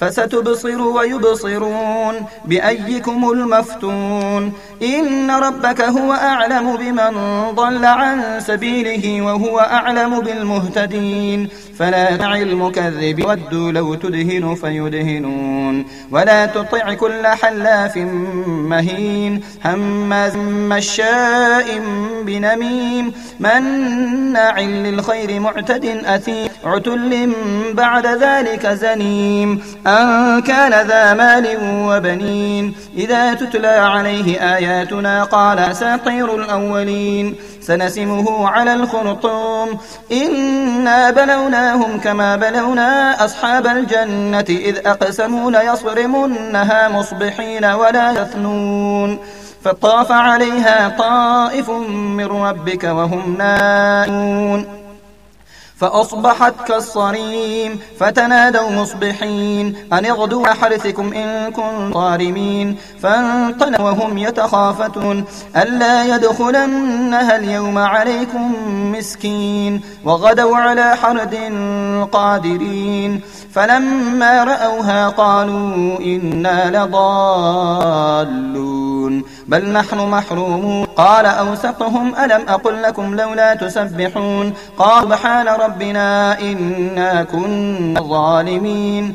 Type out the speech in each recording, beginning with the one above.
فستبصر ويبصرون بأيكم المفتون. إن ربك هو أعلم بمن ضل عن سبيله وهو أعلم بالمهتدين. فلا تع المكذب ودوا لو تدهن فيدهنون. ولا تطع كل حلاف مهين. هماز مشاء بنميم. مناع للخير معتد أثيم. عتل بعد ذلك زنيم. أن كان ذا مال وبنين. إذا تتلى عليه آياتنا قال ساطير الأولين. سنسمه على الخرطوم. إنا بلوناهم كما بلونا أصحاب الجنة. إذ أقسموا ليصرمنها مصبحين ولا يثنون. فطاف عليها طائف من ربك وهم نائمون. فأصبحت كالصريم فتنادوا مصبحين أن اغدوا حرثكم إن كنتم صارمين فانطلقوا وهم يتخافتون ألا يدخلنها اليوم عليكم مسكين وغدوا على حرد قادرين فلما رأوها قالوا إنا لضالون بل نحن محرومون. قال أوسطهم ألم أقل لكم لولا تسبحون؟ قال سبحان ربنا إنا كنا ظالمين.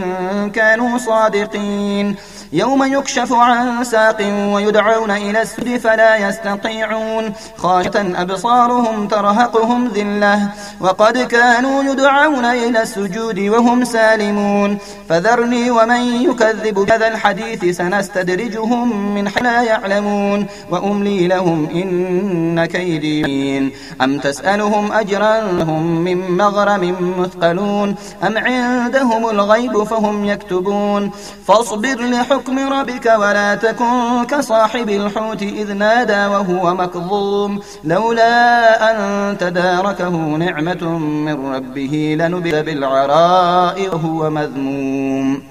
كانوا صادقين. يوم يكشف عن ساق ويدعون إلى السد فلا يستطيعون. خاشة أبصارهم ترهقهم ذلة. وقد كانوا يدعون إلى السجود وهم سالمون. فذرني ومن يكذب بهذا الحديث سنستدرجهم من حين لا يعلمون. وأملي لهم إن كيدين أم تسألهم أجرا؟ هم من مغرم مثقلون. أم عندهم الغيب فهم يكتبون. فاصبر لحكم ربك ولا تكن كصاحب الحوت إذ نادى وهو مكظوم. لولا أن تداركه نعمة من ربه لنبذ بالعراء وهو مذموم.